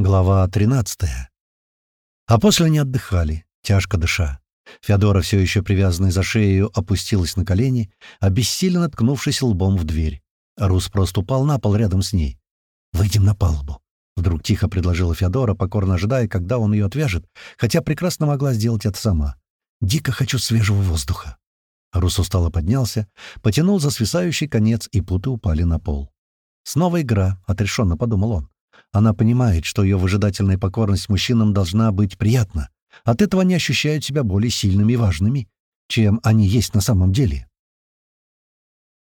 Глава 13. А после они отдыхали, тяжко дыша. Феодора, все еще привязанная за шею, опустилась на колени, обессиленно ткнувшись лбом в дверь. Рус просто упал на пол рядом с ней. «Выйдем на палубу», — вдруг тихо предложила Феодора, покорно ожидая, когда он ее отвяжет, хотя прекрасно могла сделать это сама. «Дико хочу свежего воздуха». Рус устало поднялся, потянул за свисающий конец, и путы упали на пол. «Снова игра», — отрешенно подумал он. Она понимает, что ее выжидательная покорность мужчинам должна быть приятна. От этого они ощущают себя более сильными и важными, чем они есть на самом деле.